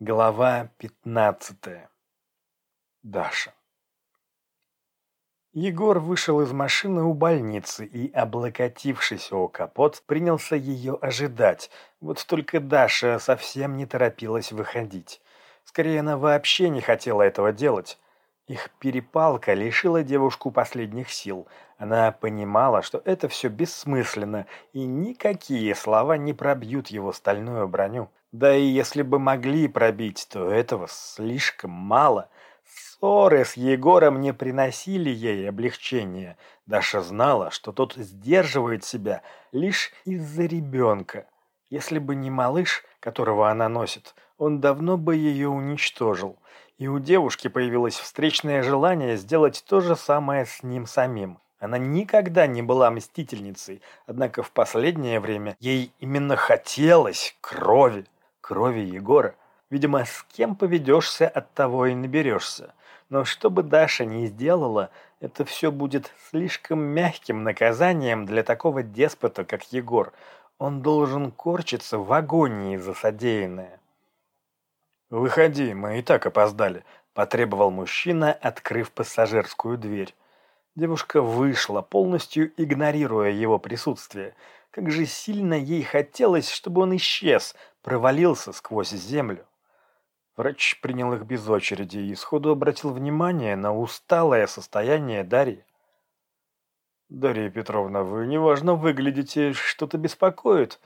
Глава пятнадцатая. Даша. Егор вышел из машины у больницы и, облокотившись о капот, принялся ее ожидать. Вот только Даша совсем не торопилась выходить. Скорее, она вообще не хотела этого делать. Их перепалка лишила девушку последних сил. Она понимала, что это все бессмысленно, и никакие слова не пробьют его стальную броню. Да и если бы могли пробить, то этого слишком мало. Ссоры с Егором не приносили ей облегчения. Даша знала, что тот сдерживает себя лишь из-за ребенка. Если бы не малыш, которого она носит, он давно бы ее уничтожил. И у девушки появилось встречное желание сделать то же самое с ним самим. Она никогда не была мстительницей, однако в последнее время ей именно хотелось крови крови Егора. Видимо, с кем поведешься, от того и наберешься. Но что бы Даша ни сделала, это все будет слишком мягким наказанием для такого деспота, как Егор. Он должен корчиться в агонии за содеянное. «Выходи, мы и так опоздали», – потребовал мужчина, открыв пассажирскую дверь. Девушка вышла, полностью игнорируя его присутствие. Как же сильно ей хотелось, чтобы он исчез, провалился сквозь землю. Врач принял их без очереди и сходу обратил внимание на усталое состояние Дарьи. «Дарья Петровна, вы неважно выглядите, что-то беспокоит.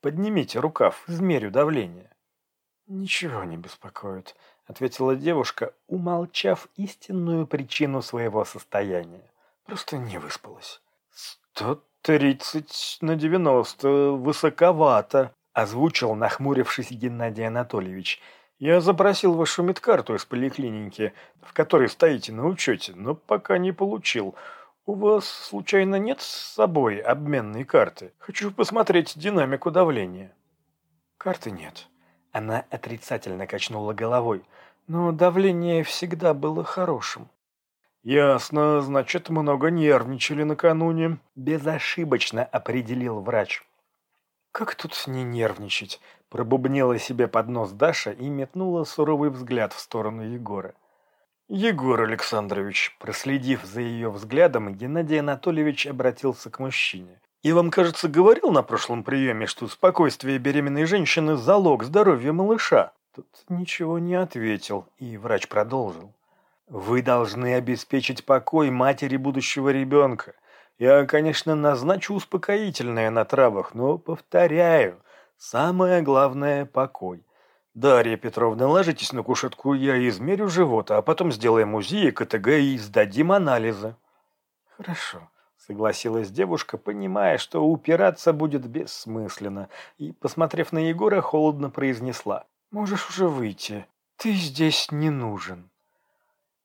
Поднимите рукав, измерю давление». «Ничего не беспокоит», — ответила девушка, умолчав истинную причину своего состояния. «Просто не выспалась». «Сто тридцать на девяносто высоковато», озвучил, нахмурившись Геннадий Анатольевич. «Я запросил вашу медкарту из поликлиники, в которой стоите на учете, но пока не получил. У вас, случайно, нет с собой обменной карты? Хочу посмотреть динамику давления». «Карты нет». Она отрицательно качнула головой, но давление всегда было хорошим. «Ясно, значит, много нервничали накануне», – безошибочно определил врач. «Как тут не нервничать?» – пробубнила себе под нос Даша и метнула суровый взгляд в сторону Егора. «Егор Александрович», проследив за ее взглядом, Геннадий Анатольевич обратился к мужчине. «Я вам, кажется, говорил на прошлом приеме, что спокойствие беременной женщины – залог здоровья малыша». Тут ничего не ответил, и врач продолжил. «Вы должны обеспечить покой матери будущего ребенка. Я, конечно, назначу успокоительное на травах, но, повторяю, самое главное – покой. Дарья Петровна, ложитесь на кушетку, я измерю живот, а потом сделаем УЗИ, КТГ и сдадим анализы. Хорошо, согласилась девушка, понимая, что упираться будет бессмысленно, и, посмотрев на Егора, холодно произнесла. Можешь уже выйти, ты здесь не нужен.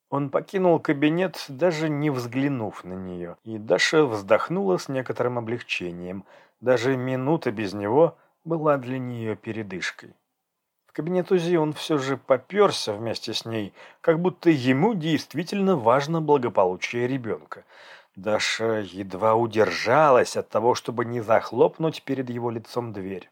Он покинул кабинет, даже не взглянув на нее, и Даша вздохнула с некоторым облегчением. Даже минута без него была для нее передышкой. В кабинет УЗИ он все же поперся вместе с ней, как будто ему действительно важно благополучие ребенка. Даша едва удержалась от того, чтобы не захлопнуть перед его лицом дверь.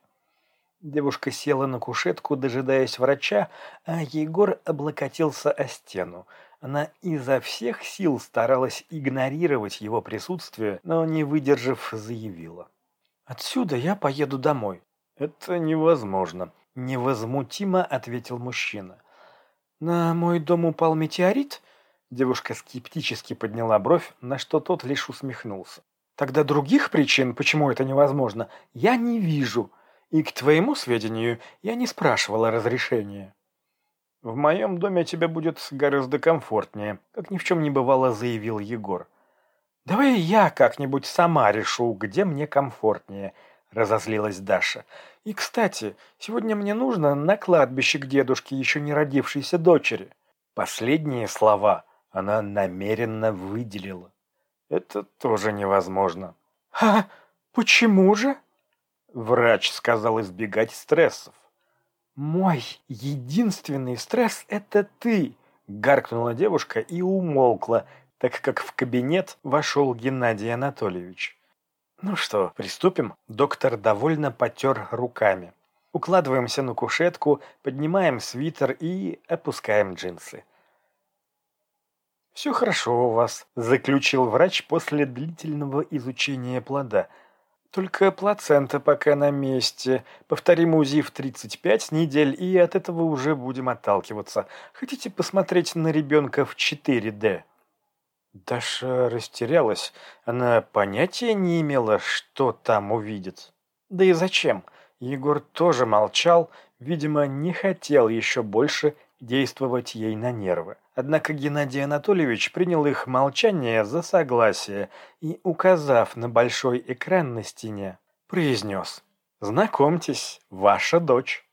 Девушка села на кушетку, дожидаясь врача, а Егор облокотился о стену. Она изо всех сил старалась игнорировать его присутствие, но, не выдержав, заявила. «Отсюда я поеду домой». «Это невозможно», — невозмутимо ответил мужчина. «На мой дом упал метеорит?» Девушка скептически подняла бровь, на что тот лишь усмехнулся. «Тогда других причин, почему это невозможно, я не вижу. И, к твоему сведению, я не спрашивала разрешения». «В моем доме тебе будет гораздо комфортнее», — как ни в чем не бывало заявил Егор. «Давай я как-нибудь сама решу, где мне комфортнее», — разозлилась Даша. «И, кстати, сегодня мне нужно на кладбище к дедушке еще не родившейся дочери». Последние слова она намеренно выделила. «Это тоже невозможно». «А почему же?» Врач сказал избегать стрессов. «Мой единственный стресс – это ты!» – гаркнула девушка и умолкла, так как в кабинет вошел Геннадий Анатольевич. «Ну что, приступим?» – доктор довольно потер руками. Укладываемся на кушетку, поднимаем свитер и опускаем джинсы. «Все хорошо у вас», – заключил врач после длительного изучения плода. «Только плацента пока на месте. Повторим УЗИ в 35 недель, и от этого уже будем отталкиваться. Хотите посмотреть на ребенка в 4D?» Даша растерялась. Она понятия не имела, что там увидит. Да и зачем? Егор тоже молчал, видимо, не хотел еще больше действовать ей на нервы. Однако Геннадий Анатольевич принял их молчание за согласие и, указав на большой экран на стене, произнес «Знакомьтесь, ваша дочь».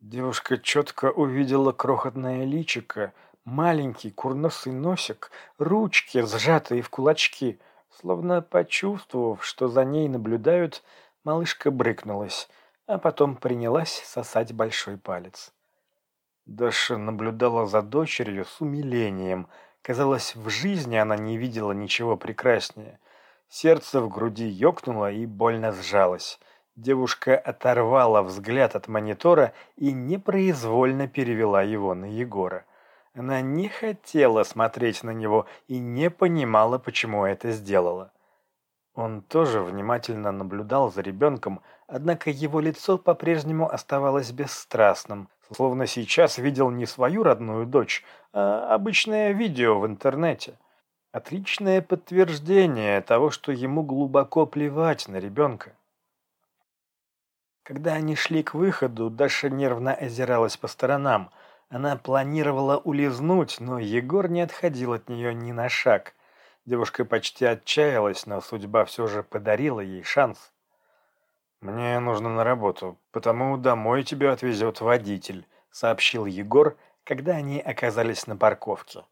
Девушка четко увидела крохотное личико, маленький курносый носик, ручки, сжатые в кулачки. Словно почувствовав, что за ней наблюдают, малышка брыкнулась, а потом принялась сосать большой палец. Даша наблюдала за дочерью с умилением. Казалось, в жизни она не видела ничего прекраснее. Сердце в груди ёкнуло и больно сжалось. Девушка оторвала взгляд от монитора и непроизвольно перевела его на Егора. Она не хотела смотреть на него и не понимала, почему это сделала. Он тоже внимательно наблюдал за ребенком, однако его лицо по-прежнему оставалось бесстрастным, словно сейчас видел не свою родную дочь, а обычное видео в интернете. Отличное подтверждение того, что ему глубоко плевать на ребенка. Когда они шли к выходу, Даша нервно озиралась по сторонам. Она планировала улизнуть, но Егор не отходил от нее ни на шаг. Девушка почти отчаялась, но судьба все же подарила ей шанс. «Мне нужно на работу, потому домой тебя отвезет водитель», — сообщил Егор, когда они оказались на парковке.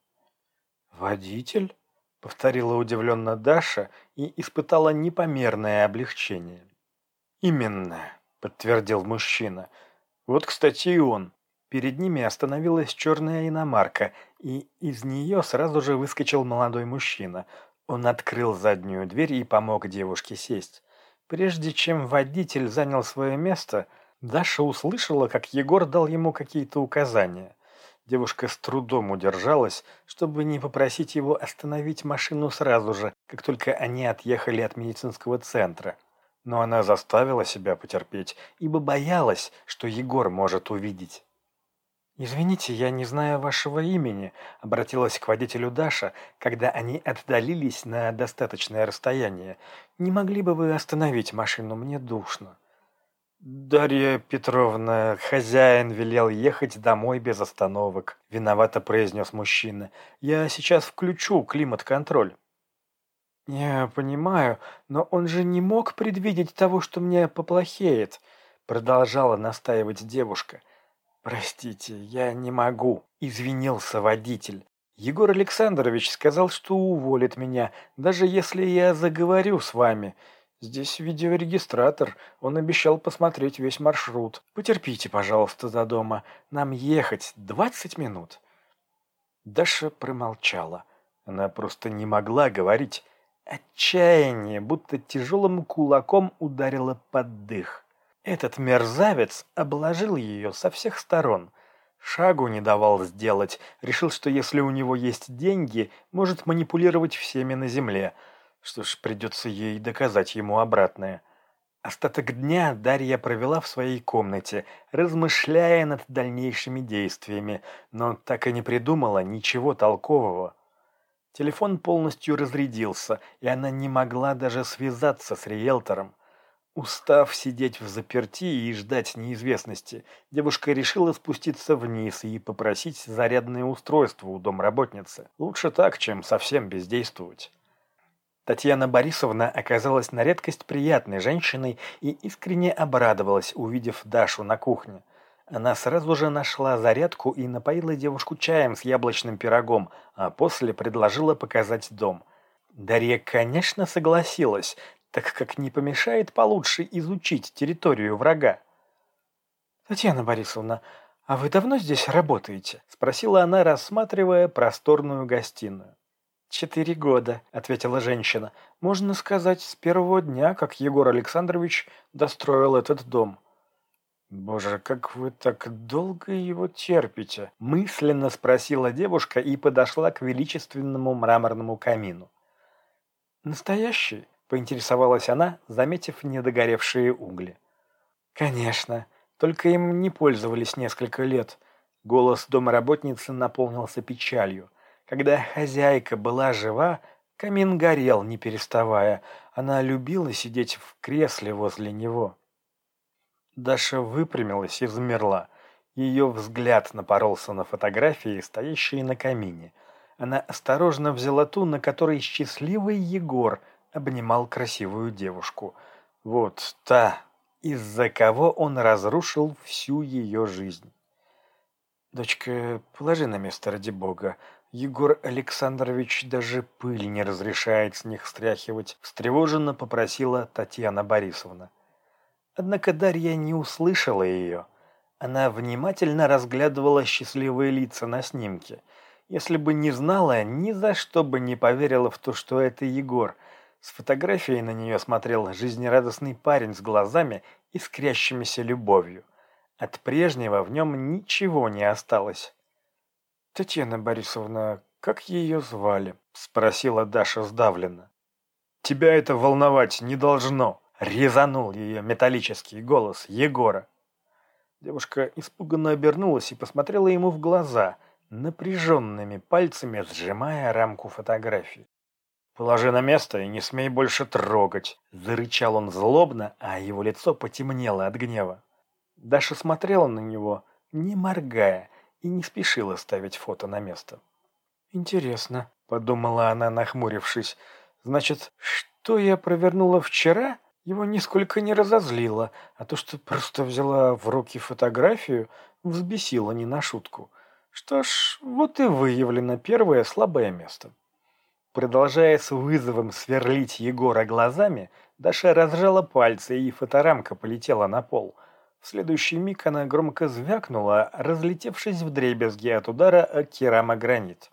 «Водитель?» — повторила удивленно Даша и испытала непомерное облегчение. «Именно», — подтвердил мужчина. «Вот, кстати, и он». Перед ними остановилась черная иномарка, и из нее сразу же выскочил молодой мужчина. Он открыл заднюю дверь и помог девушке сесть. Прежде чем водитель занял свое место, Даша услышала, как Егор дал ему какие-то указания. Девушка с трудом удержалась, чтобы не попросить его остановить машину сразу же, как только они отъехали от медицинского центра. Но она заставила себя потерпеть, ибо боялась, что Егор может увидеть. «Извините, я не знаю вашего имени», — обратилась к водителю Даша, когда они отдалились на достаточное расстояние. «Не могли бы вы остановить машину? Мне душно». «Дарья Петровна, хозяин велел ехать домой без остановок», — виновато произнес мужчина. «Я сейчас включу климат-контроль». «Я понимаю, но он же не мог предвидеть того, что мне поплохеет», — продолжала настаивать девушка. «Простите, я не могу», — извинился водитель. «Егор Александрович сказал, что уволит меня, даже если я заговорю с вами. Здесь видеорегистратор, он обещал посмотреть весь маршрут. Потерпите, пожалуйста, до дома. Нам ехать двадцать минут». Даша промолчала. Она просто не могла говорить. Отчаяние, будто тяжелым кулаком ударило под дых. Этот мерзавец обложил ее со всех сторон. Шагу не давал сделать, решил, что если у него есть деньги, может манипулировать всеми на земле. Что ж, придется ей доказать ему обратное. Остаток дня Дарья провела в своей комнате, размышляя над дальнейшими действиями, но так и не придумала ничего толкового. Телефон полностью разрядился, и она не могла даже связаться с риэлтором. Устав сидеть в заперти и ждать неизвестности, девушка решила спуститься вниз и попросить зарядное устройство у домработницы. Лучше так, чем совсем бездействовать. Татьяна Борисовна оказалась на редкость приятной женщиной и искренне обрадовалась, увидев Дашу на кухне. Она сразу же нашла зарядку и напоила девушку чаем с яблочным пирогом, а после предложила показать дом. Дарья, конечно, согласилась, так как не помешает получше изучить территорию врага. «Татьяна Борисовна, а вы давно здесь работаете?» – спросила она, рассматривая просторную гостиную. «Четыре года», – ответила женщина. «Можно сказать, с первого дня, как Егор Александрович достроил этот дом». «Боже, как вы так долго его терпите?» – мысленно спросила девушка и подошла к величественному мраморному камину. «Настоящий?» – поинтересовалась она, заметив недогоревшие угли. «Конечно, только им не пользовались несколько лет». Голос домработницы наполнился печалью. Когда хозяйка была жива, камин горел, не переставая. Она любила сидеть в кресле возле него. Даша выпрямилась и замерла. Ее взгляд напоролся на фотографии, стоящие на камине. Она осторожно взяла ту, на которой счастливый Егор обнимал красивую девушку. Вот та, из-за кого он разрушил всю ее жизнь. «Дочка, положи на место ради бога. Егор Александрович даже пыль не разрешает с них стряхивать», — встревоженно попросила Татьяна Борисовна. Однако Дарья не услышала ее. Она внимательно разглядывала счастливые лица на снимке. Если бы не знала, ни за что бы не поверила в то, что это Егор. С фотографией на нее смотрел жизнерадостный парень с глазами, искрящимися любовью. От прежнего в нем ничего не осталось. «Татьяна Борисовна, как ее звали?» – спросила Даша сдавленно. «Тебя это волновать не должно!» Резанул ее металлический голос Егора. Девушка испуганно обернулась и посмотрела ему в глаза, напряженными пальцами сжимая рамку фотографии. «Положи на место и не смей больше трогать!» Зарычал он злобно, а его лицо потемнело от гнева. Даша смотрела на него, не моргая, и не спешила ставить фото на место. «Интересно», — подумала она, нахмурившись, — «значит, что я провернула вчера?» Его нисколько не разозлило, а то, что просто взяла в руки фотографию, взбесило не на шутку. Что ж, вот и выявлено первое слабое место. Продолжая с вызовом сверлить Егора глазами, Даша разжала пальцы, и фоторамка полетела на пол. В следующий миг она громко звякнула, разлетевшись в дребезги от удара о керамогранит.